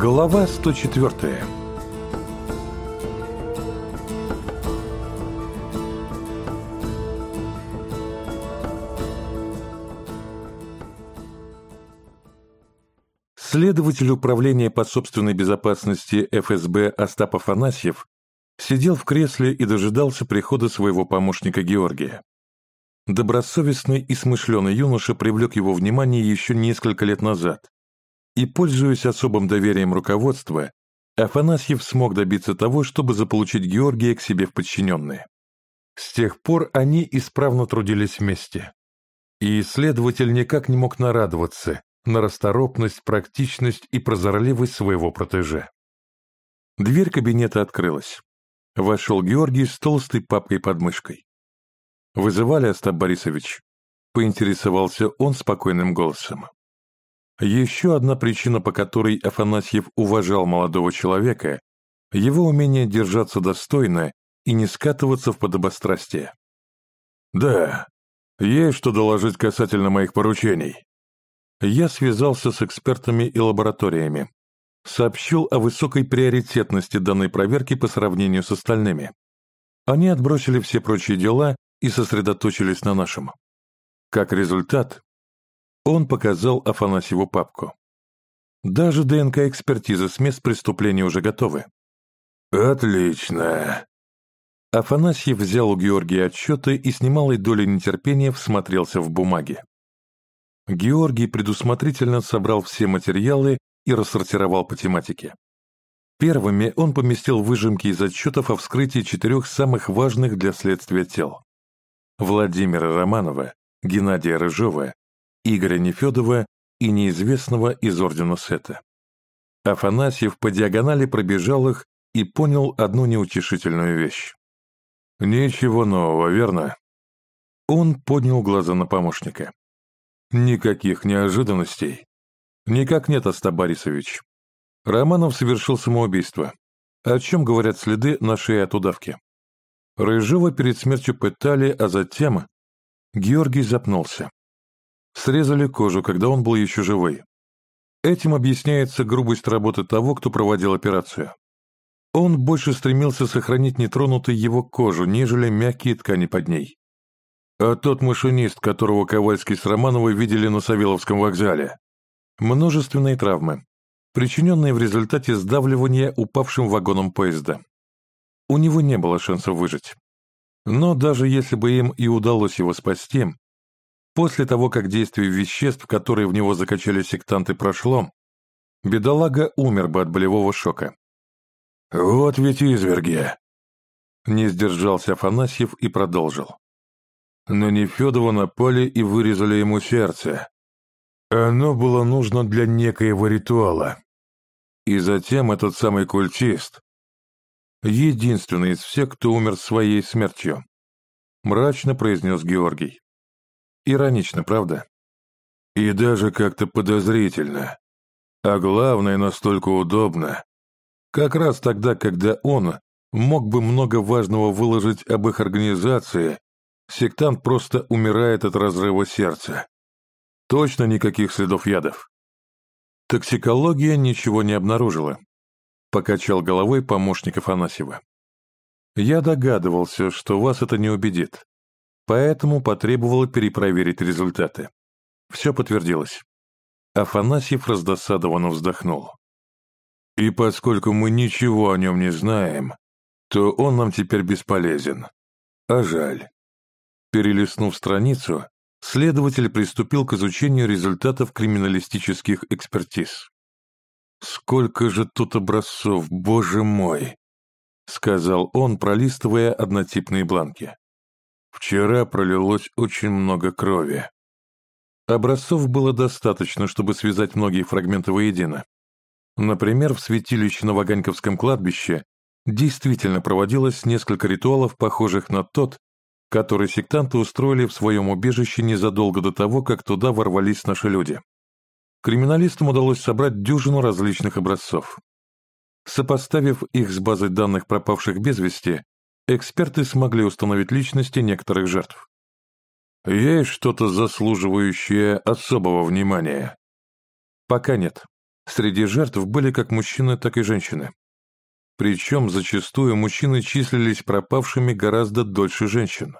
Глава 104 Следователь управления по собственной безопасности ФСБ Остап Афанасьев сидел в кресле и дожидался прихода своего помощника Георгия. Добросовестный и смышленый юноша привлек его внимание еще несколько лет назад, и, пользуясь особым доверием руководства, Афанасьев смог добиться того, чтобы заполучить Георгия к себе в подчиненные. С тех пор они исправно трудились вместе. И исследователь никак не мог нарадоваться на расторопность, практичность и прозорливость своего протеже. Дверь кабинета открылась. Вошел Георгий с толстой папкой под мышкой. «Вызывали, Остап Борисович?» — поинтересовался он спокойным голосом. Еще одна причина, по которой Афанасьев уважал молодого человека, его умение держаться достойно и не скатываться в подобострастие. «Да, есть что доложить касательно моих поручений». Я связался с экспертами и лабораториями, сообщил о высокой приоритетности данной проверки по сравнению с остальными. Они отбросили все прочие дела и сосредоточились на нашем. Как результат, он показал Афанасьеву папку. Даже ДНК-экспертиза с мест преступления уже готовы. «Отлично!» Афанасьев взял у Георгия отчеты и с немалой долей нетерпения всмотрелся в бумаги. Георгий предусмотрительно собрал все материалы и рассортировал по тематике. Первыми он поместил выжимки из отчетов о вскрытии четырех самых важных для следствия тел. Владимира Романова, Геннадия Рыжова, Игоря Нефедова и неизвестного из Ордена Сета. Афанасьев по диагонали пробежал их и понял одну неутешительную вещь. «Ничего нового, верно?» Он поднял глаза на помощника. «Никаких неожиданностей?» «Никак нет, Остап Борисович. Романов совершил самоубийство. О чем говорят следы на шее от удавки?» Рыжего перед смертью пытали, а затем... Георгий запнулся. Срезали кожу, когда он был еще живой. Этим объясняется грубость работы того, кто проводил операцию. Он больше стремился сохранить нетронутой его кожу, нежели мягкие ткани под ней. А тот машинист, которого Ковальский с Романовой видели на Савеловском вокзале. Множественные травмы, причиненные в результате сдавливания упавшим вагоном поезда. У него не было шансов выжить. Но даже если бы им и удалось его спасти, После того, как действие веществ, которые в него закачали сектанты, прошло, бедолага умер бы от болевого шока. «Вот ведь изверги!» Не сдержался Афанасьев и продолжил. На Нефедова напали и вырезали ему сердце. Оно было нужно для некоего ритуала. И затем этот самый культист, единственный из всех, кто умер своей смертью, мрачно произнес Георгий. Иронично, правда? И даже как-то подозрительно. А главное, настолько удобно. Как раз тогда, когда он мог бы много важного выложить об их организации, сектант просто умирает от разрыва сердца. Точно никаких следов ядов. Токсикология ничего не обнаружила. Покачал головой помощник Афанасьева. Я догадывался, что вас это не убедит поэтому потребовала перепроверить результаты. Все подтвердилось. Афанасьев раздосадованно вздохнул. «И поскольку мы ничего о нем не знаем, то он нам теперь бесполезен. А жаль». Перелистнув страницу, следователь приступил к изучению результатов криминалистических экспертиз. «Сколько же тут образцов, боже мой!» — сказал он, пролистывая однотипные бланки. Вчера пролилось очень много крови. Образцов было достаточно, чтобы связать многие фрагменты воедино. Например, в святилище на Ваганьковском кладбище действительно проводилось несколько ритуалов, похожих на тот, который сектанты устроили в своем убежище незадолго до того, как туда ворвались наши люди. Криминалистам удалось собрать дюжину различных образцов. Сопоставив их с базой данных пропавших без вести, эксперты смогли установить личности некоторых жертв. Есть что-то заслуживающее особого внимания? Пока нет. Среди жертв были как мужчины, так и женщины. Причем зачастую мужчины числились пропавшими гораздо дольше женщин.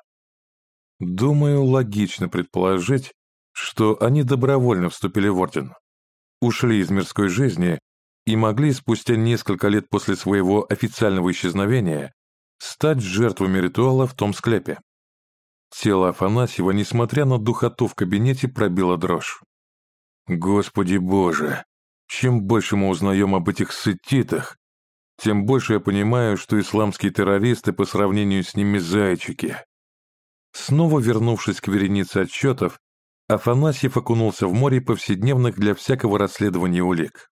Думаю, логично предположить, что они добровольно вступили в орден, ушли из мирской жизни и могли спустя несколько лет после своего официального исчезновения стать жертвами ритуала в том склепе. Тело Афанасьева, несмотря на духоту в кабинете, пробило дрожь. Господи Боже, чем больше мы узнаем об этих сетитах, тем больше я понимаю, что исламские террористы по сравнению с ними зайчики. Снова вернувшись к веренице отчетов, Афанасьев окунулся в море повседневных для всякого расследования улик.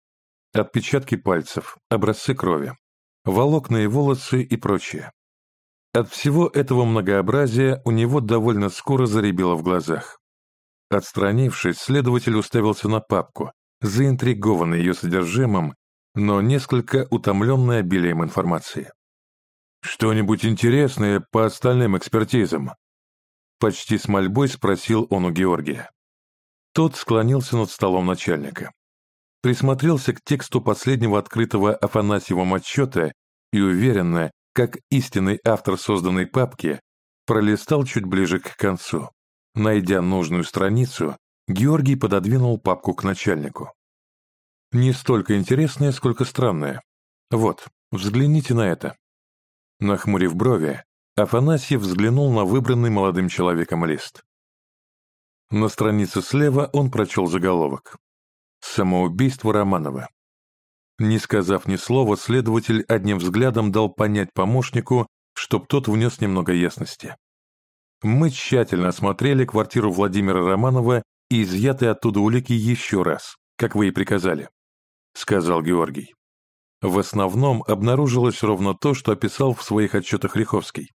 Отпечатки пальцев, образцы крови, волокна и волосы и прочее. От всего этого многообразия у него довольно скоро заребило в глазах. Отстранившись, следователь уставился на папку, заинтригованный ее содержимым но несколько утомленный обилием информации. «Что-нибудь интересное по остальным экспертизам?» Почти с мольбой спросил он у Георгия. Тот склонился над столом начальника. Присмотрелся к тексту последнего открытого Афанасьевым отчета и уверенно, как истинный автор созданной папки, пролистал чуть ближе к концу. Найдя нужную страницу, Георгий пододвинул папку к начальнику. Не столько интересное, сколько странное. Вот, взгляните на это. Нахмурив брови, Афанасьев взглянул на выбранный молодым человеком лист. На странице слева он прочел заголовок. «Самоубийство Романова». Не сказав ни слова, следователь одним взглядом дал понять помощнику, чтоб тот внес немного ясности. Мы тщательно осмотрели квартиру Владимира Романова и изъятые оттуда улики еще раз, как вы и приказали. — сказал Георгий. В основном обнаружилось ровно то, что описал в своих отчетах Риховский.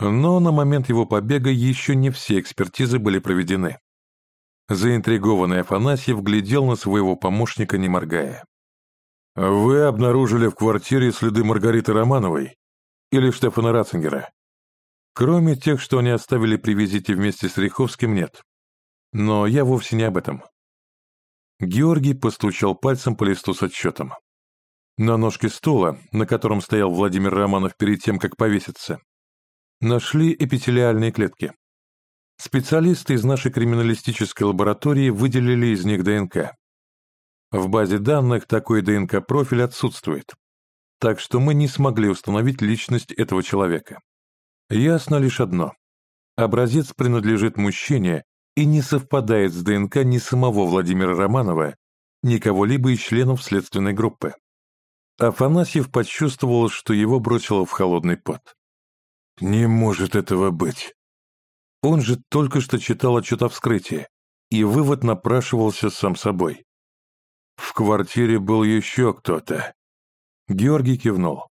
Но на момент его побега еще не все экспертизы были проведены. Заинтригованный Афанасьев глядел на своего помощника, не моргая. «Вы обнаружили в квартире следы Маргариты Романовой или Штефана Ратцингера? Кроме тех, что они оставили при визите вместе с Риховским, нет. Но я вовсе не об этом. Георгий постучал пальцем по листу с отчетом. На ножке стула, на котором стоял Владимир Романов перед тем, как повеситься, нашли эпителиальные клетки. Специалисты из нашей криминалистической лаборатории выделили из них ДНК. В базе данных такой ДНК-профиль отсутствует, так что мы не смогли установить личность этого человека. Ясно лишь одно. Образец принадлежит мужчине, и не совпадает с ДНК ни самого Владимира Романова, ни кого-либо из членов следственной группы. Афанасьев почувствовал, что его бросило в холодный пот. «Не может этого быть!» Он же только что читал отчет о вскрытии, и вывод напрашивался сам собой. В квартире был еще кто-то. Георгий кивнул.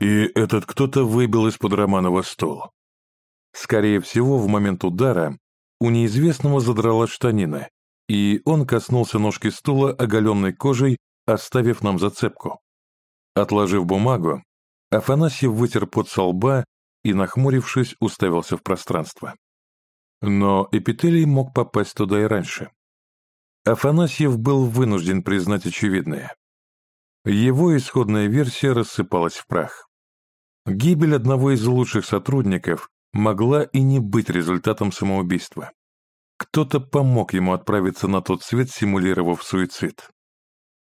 И этот кто-то выбил из-под Романова стол. Скорее всего, в момент удара у неизвестного задрала штанина, и он коснулся ножки стула оголенной кожей, оставив нам зацепку. Отложив бумагу, Афанасьев вытер пот со лба и, нахмурившись, уставился в пространство. Но эпителий мог попасть туда и раньше. Афанасьев был вынужден признать очевидное. Его исходная версия рассыпалась в прах. Гибель одного из лучших сотрудников могла и не быть результатом самоубийства. Кто-то помог ему отправиться на тот свет, симулировав суицид.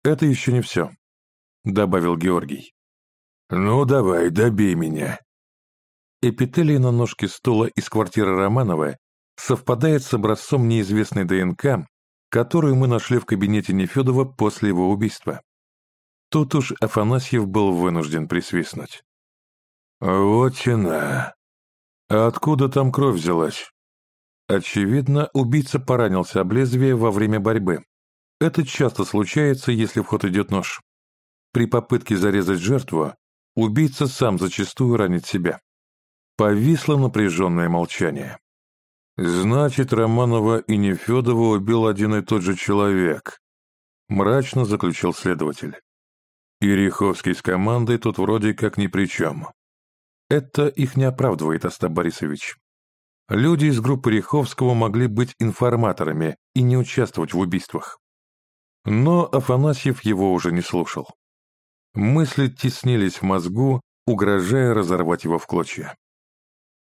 «Это еще не все», — добавил Георгий. «Ну, давай, добей меня». Эпителий на ножке стула из квартиры Романова совпадает с образцом неизвестной ДНК, которую мы нашли в кабинете Нефедова после его убийства. Тут уж Афанасьев был вынужден присвистнуть. «Вот тена. А откуда там кровь взялась? Очевидно, убийца поранился об лезвие во время борьбы. Это часто случается, если в ход идет нож. При попытке зарезать жертву, убийца сам зачастую ранит себя. Повисло напряженное молчание. «Значит, Романова и Нефедова убил один и тот же человек», — мрачно заключил следователь. Ириховский с командой тут вроде как ни при чем. Это их не оправдывает, Остап Борисович. Люди из группы Риховского могли быть информаторами и не участвовать в убийствах. Но Афанасьев его уже не слушал. Мысли теснились в мозгу, угрожая разорвать его в клочья.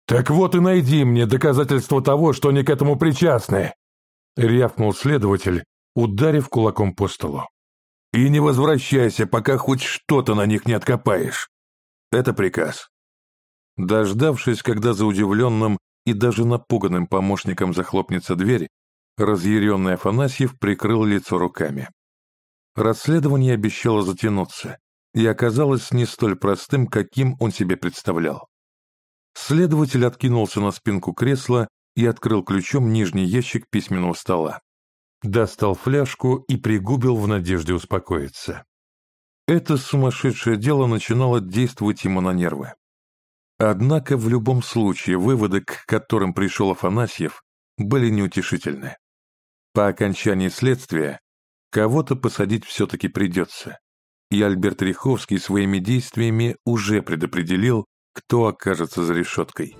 «Так вот и найди мне доказательство того, что они к этому причастны!» — рявкнул следователь, ударив кулаком по столу. «И не возвращайся, пока хоть что-то на них не откопаешь. Это приказ». Дождавшись, когда за удивленным и даже напуганным помощником захлопнется дверь, разъяренный Афанасьев прикрыл лицо руками. Расследование обещало затянуться и оказалось не столь простым, каким он себе представлял. Следователь откинулся на спинку кресла и открыл ключом нижний ящик письменного стола. Достал фляжку и пригубил в надежде успокоиться. Это сумасшедшее дело начинало действовать ему на нервы. Однако в любом случае выводы, к которым пришел Афанасьев, были неутешительны. По окончании следствия кого-то посадить все-таки придется, и Альберт Риховский своими действиями уже предопределил, кто окажется за решеткой.